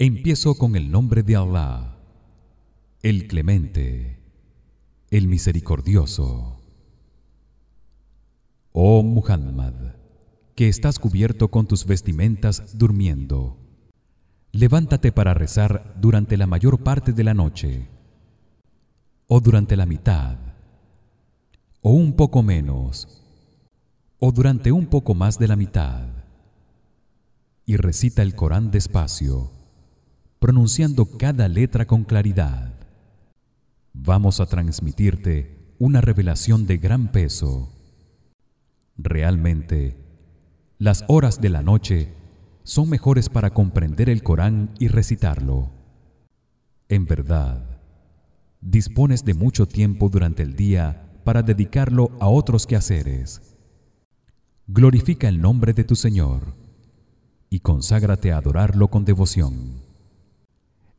Empiezo con el nombre de Allah, el Clemente, el Misericordioso. Oh Muhammad, que estás cubierto con tus vestimentas durmiendo. Levántate para rezar durante la mayor parte de la noche o durante la mitad o un poco menos o durante un poco más de la mitad y recita el Corán despacio pronunciando cada letra con claridad. Vamos a transmitirte una revelación de gran peso. Realmente las horas de la noche son mejores para comprender el Corán y recitarlo. En verdad dispones de mucho tiempo durante el día para dedicarlo a otros quehaceres. Glorifica el nombre de tu Señor y conságrate a adorarlo con devoción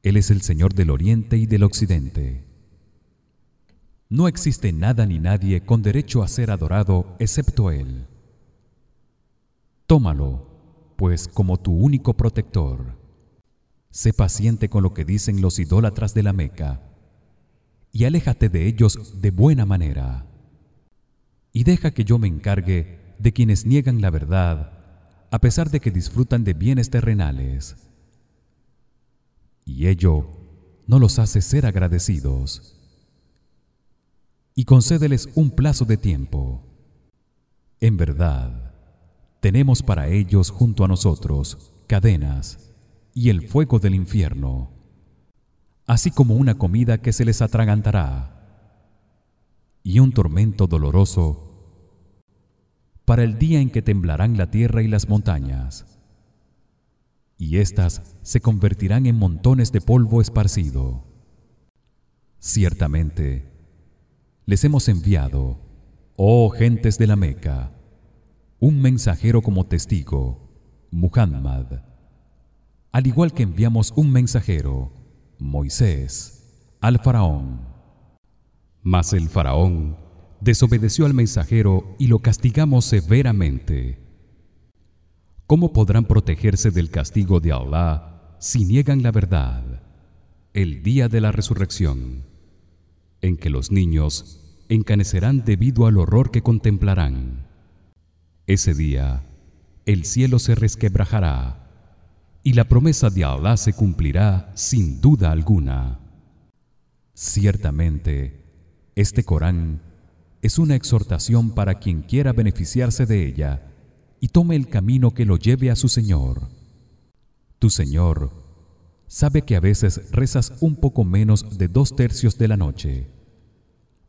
él es el Señor del Oriente y del Occidente. No existe nada ni nadie con derecho a ser adorado excepto él. Tómalo pues como tu único protector. Sé paciente con lo que dicen los idólatras de la Meca y aléjate de ellos de buena manera. Y deja que yo me encargue de quienes niegan la verdad a pesar de que disfrutan de bienes terrenales y ello no los hace ser agradecidos. Y concédeles un plazo de tiempo. En verdad tenemos para ellos junto a nosotros cadenas y el fuego del infierno así como una comida que se les atragantará y un tormento doloroso para el día en que temblarán la tierra y las montañas y éstas se convertirán en montones de polvo esparcido. Ciertamente les hemos enviado oh gentes de la Meca un mensajero como testigo Muhammad. Al igual que enviamos un mensajero Moisés al faraón. Mas el faraón desobedeció al mensajero y lo castigamos severamente ¿Cómo podrán protegerse del castigo de Allah si niegan la verdad el día de la resurrección en que los niños encanecerán debido al horror que contemplarán ese día el cielo se resquebrajará y la promesa de Allah se cumplirá sin duda alguna. Ciertamente, este Corán es una exhortación para quien quiera beneficiarse de ella y tome el camino que lo lleve a su Señor. Tu Señor sabe que a veces rezas un poco menos de dos tercios de la noche,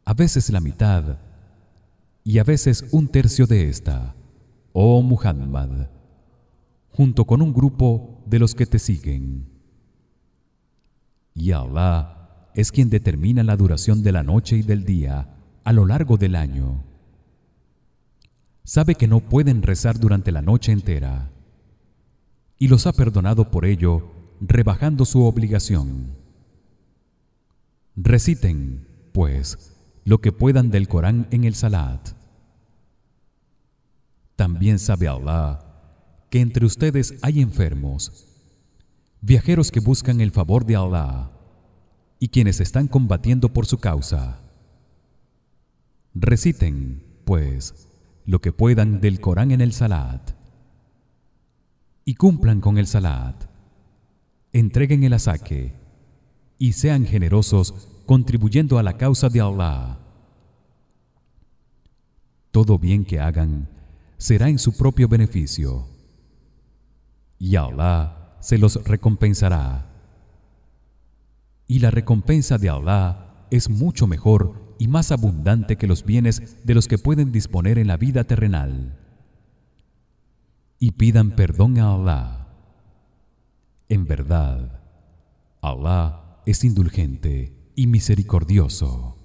a veces la mitad y a veces un tercio de esta, oh Muhammad junto con un grupo de los que te siguen. Y Allah es quien determina la duración de la noche y del día a lo largo del año. Sabe que no pueden rezar durante la noche entera y los ha perdonado por ello, rebajando su obligación. Reciten, pues, lo que puedan del Corán en el Salat. También sabe Allah que entre ustedes hay enfermos, viajeros que buscan el favor de Allah y quienes están combatiendo por su causa. Reciten, pues, lo que puedan del Corán en el Salat y cumplan con el Salat. Entreguen el asaque y sean generosos contribuyendo a la causa de Allah. Todo bien que hagan será en su propio beneficio y Allah se los recompensará. Y la recompensa de Allah es mucho mejor y más abundante que los bienes de los que pueden disponer en la vida terrenal. Y pidan perdón a Allah. En verdad, Allah es indulgente y misericordioso.